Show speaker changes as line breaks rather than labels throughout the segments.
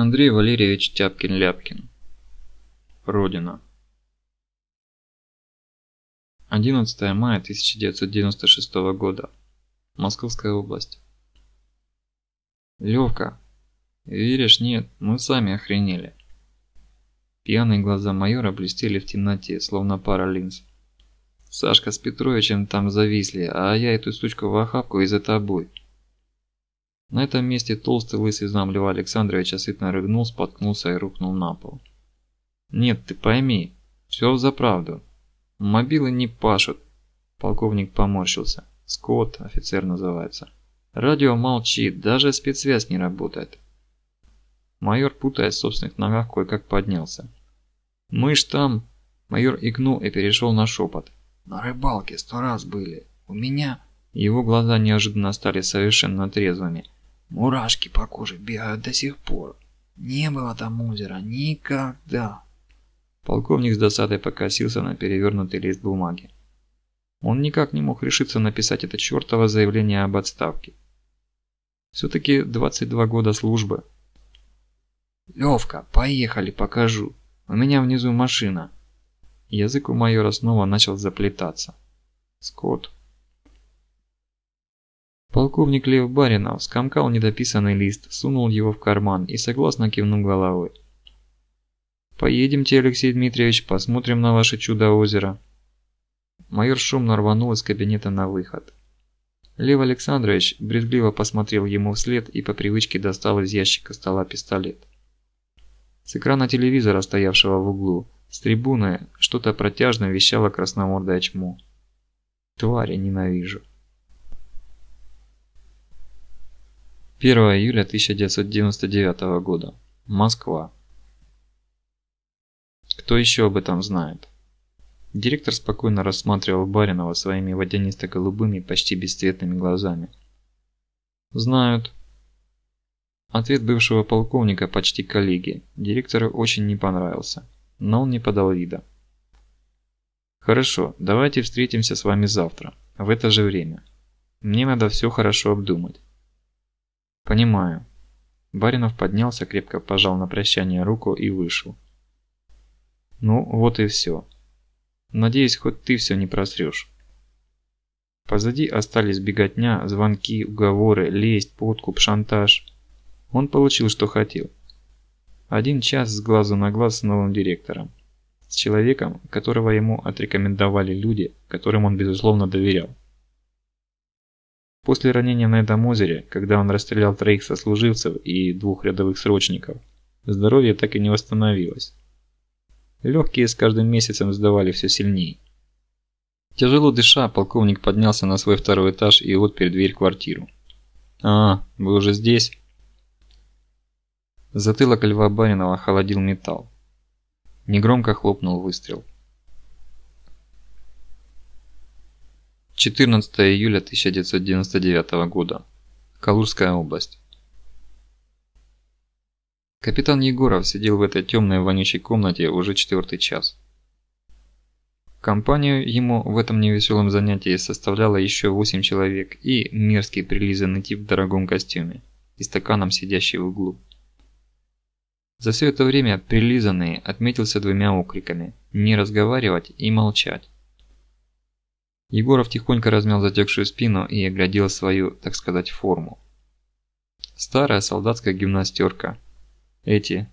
Андрей Валерьевич Тяпкин-Ляпкин. Родина. 11 мая 1996 года. Московская область. Левка, веришь, нет, мы сами охренели. Пьяные глаза майора блестели в темноте, словно пара линз. Сашка с Петровичем там зависли, а я эту сучку в охапку и за тобой. На этом месте толстый лысый зам Льва Александровича сытно рыгнул, споткнулся и рухнул на пол. «Нет, ты пойми, все за правду. Мобилы не пашут». Полковник поморщился. «Скотт, офицер называется. Радио молчит, даже спецсвязь не работает». Майор, путаясь в собственных ногах, кое-как поднялся. «Мы ж там...» Майор икнул и перешел на шепот. «На рыбалке сто раз были. У меня...» Его глаза неожиданно стали совершенно трезвыми. Мурашки по коже бегают до сих пор. Не было там озера никогда. Полковник с досадой покосился на перевернутый лист бумаги. Он никак не мог решиться написать это чертово заявление об отставке. Все-таки 22 года службы. «Левка, поехали, покажу. У меня внизу машина». Язык у майора снова начал заплетаться. «Скотт, Полковник Лев Баринов скомкал недописанный лист, сунул его в карман и согласно кивнул головой. «Поедемте, Алексей Дмитриевич, посмотрим на ваше чудо-озеро». Майор шумно рванул из кабинета на выход. Лев Александрович брезгливо посмотрел ему вслед и по привычке достал из ящика стола пистолет. С экрана телевизора, стоявшего в углу, с трибуны, что-то протяжно вещало красномордое чмо. «Твари ненавижу». 1 июля 1999 года. Москва. Кто еще об этом знает? Директор спокойно рассматривал Баринова своими водянисто-голубыми, почти бесцветными глазами. Знают. Ответ бывшего полковника почти коллеги. Директору очень не понравился, но он не подал вида. Хорошо, давайте встретимся с вами завтра, в это же время. Мне надо все хорошо обдумать. «Понимаю». Баринов поднялся, крепко пожал на прощание руку и вышел. «Ну, вот и все. Надеюсь, хоть ты все не просрешь». Позади остались беготня, звонки, уговоры, лесть, подкуп, шантаж. Он получил, что хотел. Один час с глазу на глаз с новым директором. С человеком, которого ему отрекомендовали люди, которым он безусловно доверял. После ранения на этом озере, когда он расстрелял троих сослуживцев и двух рядовых срочников, здоровье так и не восстановилось. Легкие с каждым месяцем сдавали все сильнее. Тяжело дыша, полковник поднялся на свой второй этаж и отпер дверь квартиру. «А, вы уже здесь?» Затылок Льва Баринова холодил металл. Негромко хлопнул выстрел. 14 июля 1999 года. Калужская область. Капитан Егоров сидел в этой темной вонючей комнате уже четвертый час. Компанию ему в этом невеселом занятии составляло еще восемь человек и мерзкий прилизанный тип в дорогом костюме и стаканом сидящий в углу. За все это время прилизанный отметился двумя окриками «не разговаривать» и «молчать». Егоров тихонько размял затекшую спину и оглядел свою, так сказать, форму. Старая солдатская гимнастерка. Эти,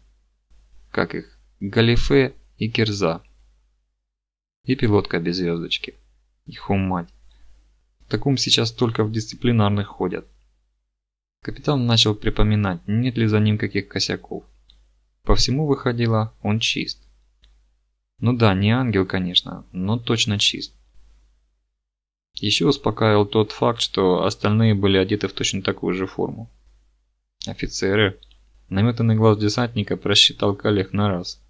как их, галифе и кирза. И пилотка без звездочки. Их мать. В таком сейчас только в дисциплинарных ходят. Капитан начал припоминать, нет ли за ним каких косяков. По всему выходило, он чист. Ну да, не ангел, конечно, но точно чист. Еще успокаивал тот факт, что остальные были одеты в точно такую же форму. Офицеры. Наметанный глаз десантника просчитал коллег на раз.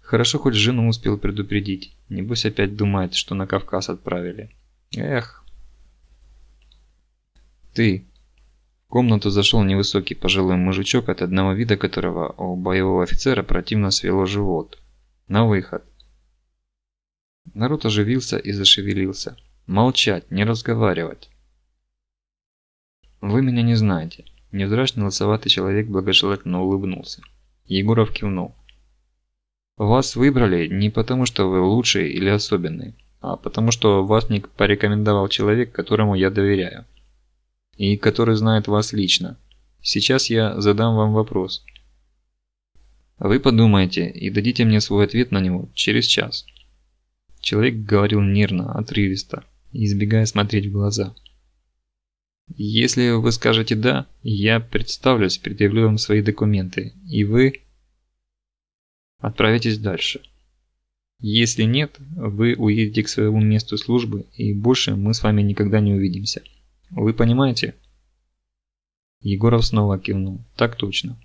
Хорошо хоть жену успел предупредить. Небось опять думает, что на Кавказ отправили. Эх. Ты. В комнату зашел невысокий пожилой мужичок, от одного вида которого у боевого офицера противно свело живот. На выход. Народ оживился и зашевелился. Молчать, не разговаривать. Вы меня не знаете. Невзрачный лысоватый человек благожелательно улыбнулся. Егоров кивнул. Вас выбрали не потому, что вы лучший или особенный, а потому что вас не порекомендовал человек, которому я доверяю. И который знает вас лично. Сейчас я задам вам вопрос. Вы подумайте и дадите мне свой ответ на него через час. Человек говорил нервно, отрывисто, избегая смотреть в глаза. Если вы скажете «да», я представлюсь, предъявлю вам свои документы, и вы отправитесь дальше. Если нет, вы уедете к своему месту службы, и больше мы с вами никогда не увидимся. Вы понимаете? Егоров снова кивнул. Так точно.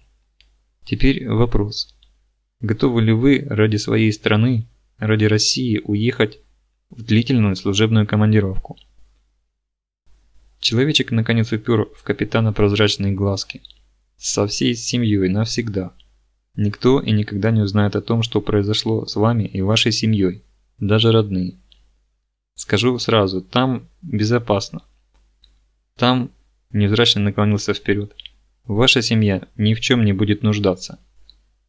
Теперь вопрос. Готовы ли вы ради своей страны, ради России уехать в длительную служебную командировку? Человечек наконец упер в капитана прозрачные глазки. Со всей семьей навсегда. Никто и никогда не узнает о том, что произошло с вами и вашей семьей, даже родные. Скажу сразу, там безопасно. Там, невзрачно наклонился вперед, ваша семья ни в чем не будет нуждаться.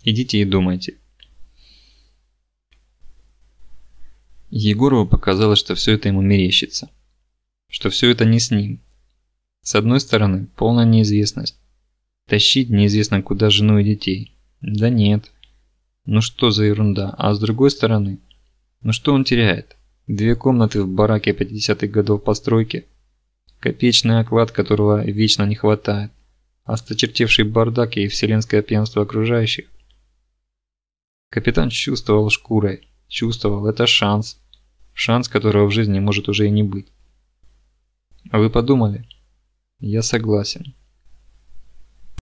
Идите и думайте. Егорову показалось, что все это ему мерещится. Что все это не с ним, с одной стороны, полная неизвестность. Тащить неизвестно куда жену и детей. Да нет. Ну что за ерунда. А с другой стороны, ну что он теряет? Две комнаты в бараке 50-х годов постройки. Копеечный оклад, которого вечно не хватает. Осточертевший бардак и вселенское пьянство окружающих. Капитан чувствовал шкурой. Чувствовал, это шанс. Шанс, которого в жизни может уже и не быть. А вы подумали? Я согласен.